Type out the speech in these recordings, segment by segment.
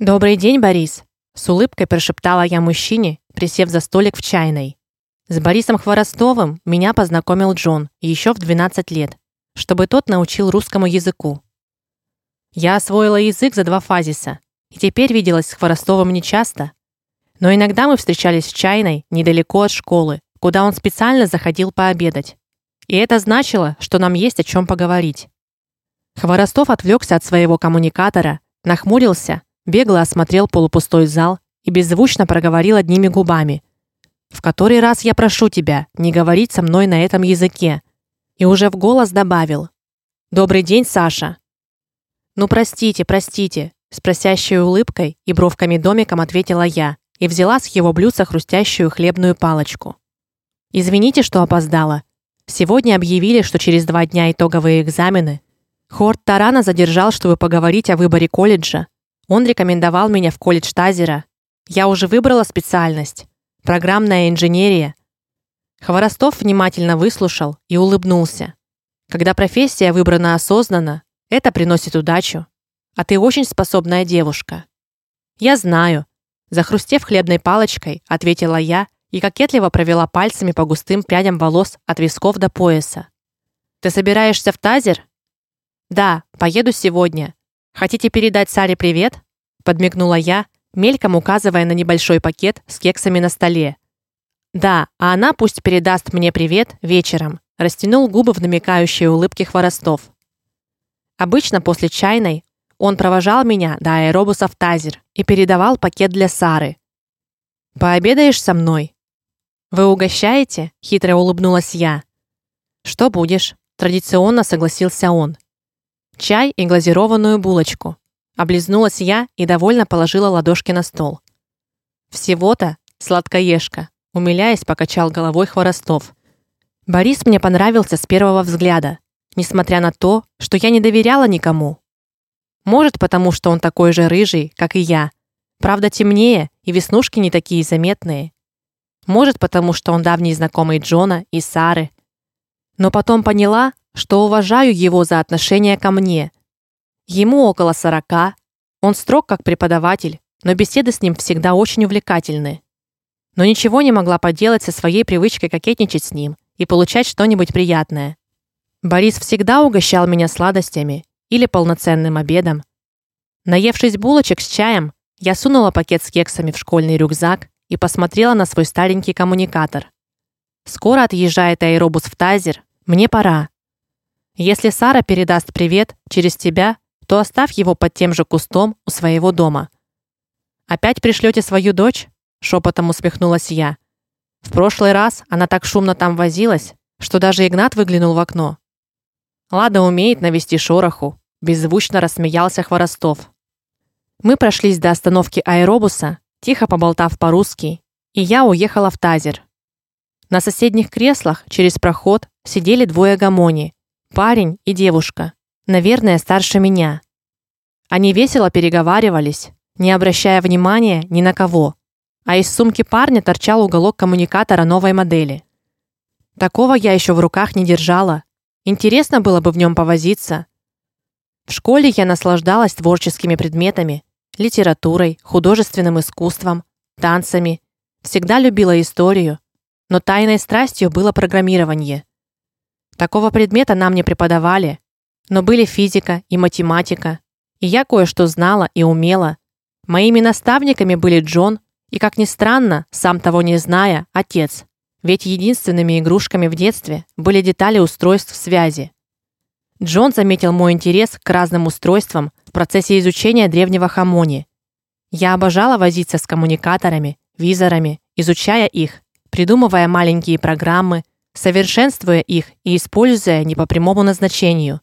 Добрый день, Борис, с улыбкой прошептала я мужчине, присев за столик в чайной. С Борисом Хворостовым меня познакомил Джон еще в 12 лет, чтобы тот научил русскому языку. Я освоила язык за два фазиса, и теперь виделась с Хворостовым нечасто, но иногда мы встречались в чайной недалеко от школы, куда он специально заходил пообедать. И это значило, что нам есть о чем поговорить. Хворостов отвлекся от своего коммуникатора, нахмурился, бегло осмотрел полупустой зал и беззвучно проговорил одними губами: "В который раз я прошу тебя не говорить со мной на этом языке?" И уже в голос добавил: "Добрый день, Саша". "Ну простите, простите", с просящей улыбкой и бровками домиком ответила я и взяла с его блюдца хрустящую хлебную палочку. Извините, что опоздала. Сегодня объявили, что через два дня итоговые экзамены. Хорт Тарана задержал, чтобы поговорить о выборе колледжа. Он рекомендовал меня в колледж Тазера. Я уже выбрала специальность программная инженерия. Хворостов внимательно выслушал и улыбнулся. Когда профессия выбрана осознанно, это приносит удачу. А ты очень способная девушка. Я знаю, захрустев хлебной палочкой, ответила я и кокетливо провела пальцами по густым прядям волос от висков до пояса. Ты собираешься в Тазер? Да, поеду сегодня. Хотите передать Саре привет? подмигнула я, мельком указывая на небольшой пакет с кексами на столе. Да, а она пусть передаст мне привет вечером. Растянул губы в намекающей улыбке Хворостов. Обычно после чайной он провожал меня до аэробуса в Тазер и передавал пакет для Сары. Пообедаешь со мной? Вы угощаете? хитро улыбнулась я. Что будешь? традиционно согласился он. Чай и глазированную булочку. Облизнулась я и довольно положила ладошки на стол. Всего-то сладкоежка, умиляясь, покачал головой Хворостов. Борис мне понравился с первого взгляда, несмотря на то, что я не доверяла никому. Может, потому что он такой же рыжий, как и я. Правда, темнее, и веснушки не такие заметные. Может, потому что он давний знакомый Джона и Сары. Но потом поняла, что уважаю его за отношение ко мне. Ему около сорока, он строг как преподаватель, но беседы с ним всегда очень увлекательны. Но ничего не могла поделать со своей привычкой кокетничать с ним и получать что-нибудь приятное. Борис всегда угощал меня сладостями или полноценным обедом. Наевшись булочек с чаем, я сунула пакет с кексами в школьный рюкзак и посмотрела на свой старенький коммуникатор. Скоро отъезжает аэробус в Тазер. Мне пора. Если Сара передаст привет через тебя, то оставь его под тем же кустом у своего дома. Опять пришлете свою дочь? шепотом усмехнулась я. В прошлый раз она так шумно там возилась, что даже Игнат выглянул в окно. Лада умеет навести шороху, беззвучно рассмеялся Хворостов. Мы прошлись до остановки аэробуса, тихо поболтав по-русски, и я уехала в Тазер. На соседних креслах через проход сидели двое гомони, парень и девушка, наверное, старше меня. Они весело переговаривались, не обращая внимания ни на кого. А из сумки парня торчал уголок коммуникатора новой модели. Такого я еще в руках не держала. Интересно было бы в нем повозиться. В школе я наслаждалась творческими предметами, литературой, художественным искусством, танцами. Всегда любила историю, но тайной страстью было программирование. Такого предмета нам не преподавали, но были физика и математика, и я кое-что знала и умела. Моими наставниками были Джон и, как ни странно, сам того не зная, отец. Ведь единственными игрушками в детстве были детали устройств связи. Джон заметил мой интерес к разным устройствам в процессе изучения древнего Хамони. Я обожала возиться с коммуникаторами, визорами, изучая их, придумывая маленькие программы, совершенствуя их и используя не по прямому назначению.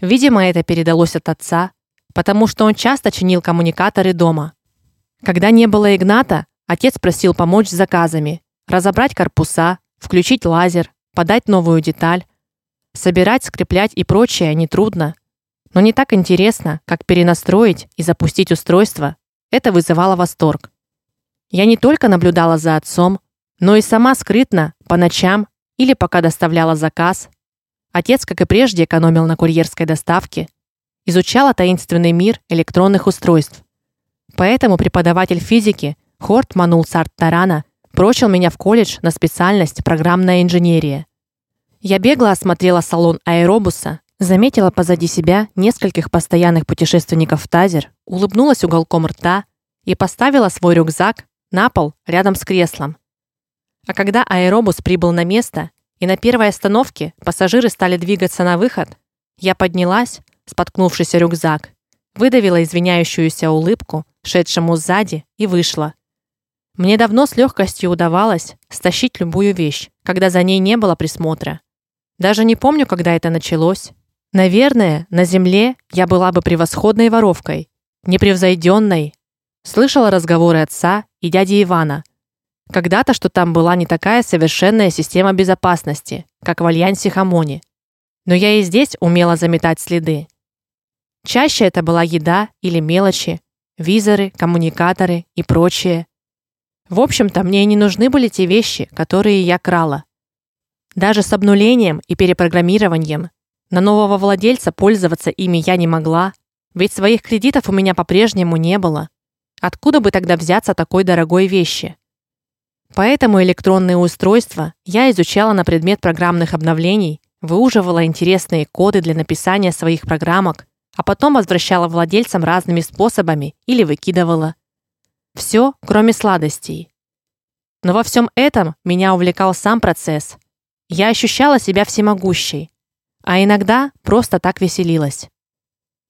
Видимо, это передалось от отца, потому что он часто чинил коммуникаторы дома. Когда не было Игната, отец просил помочь с заказами, разобрать корпуса, включить лазер, подать новую деталь, собирать, скреплять и прочее нетрудно, но не так интересно, как перенастроить и запустить устройство. Это вызывало восторг. Я не только наблюдала за отцом, но и сама скрытно по ночам или пока доставляла заказ. Отец, как и прежде, экономил на курьерской доставке, изучала таинственный мир электронных устройств. Поэтому преподаватель физики Хорт Манул Сарт-Тарана прочил меня в колледж на специальность программная инженерия. Я бегло осмотрела салон аэробуса, заметила позади себя нескольких постоянных путешественников в Тазер, улыбнулась уголком рта и поставила свой рюкзак на пол рядом с креслом. А когда аэробус прибыл на место, и на первой остановке пассажиры стали двигаться на выход, я поднялась, споткнувшись о рюкзак, выдавила извиняющуюся улыбку шедшему сзади и вышла. Мне давно с легкостью удавалось стащить любую вещь, когда за ней не было присмотра. Даже не помню, когда это началось. Наверное, на земле я была бы превосходной воровкой, непревзойденной. Слышала разговоры отца и дяди Ивана. Когда-то, что там была не такая совершенная система безопасности, как в альянсе Хамони. Но я и здесь умела заметать следы. Чаще это была еда или мелочи, визоры, коммуникаторы и прочее. В общем-то, мне и не нужны были те вещи, которые я крала. Даже с обнулением и перепрограммированием на нового владельца пользоваться ими я не могла, ведь своих кредитов у меня по-прежнему не было. Откуда бы тогда взяться такой дорогой вещи? Поэтому электронные устройства я изучала на предмет программных обновлений, выуживала интересные коды для написания своих программок, а потом возвращала владельцам разными способами или выкидывала. Все, кроме сладостей. Но во всем этом меня увлекал сам процесс. Я ощущала себя всемогущей, а иногда просто так веселилась.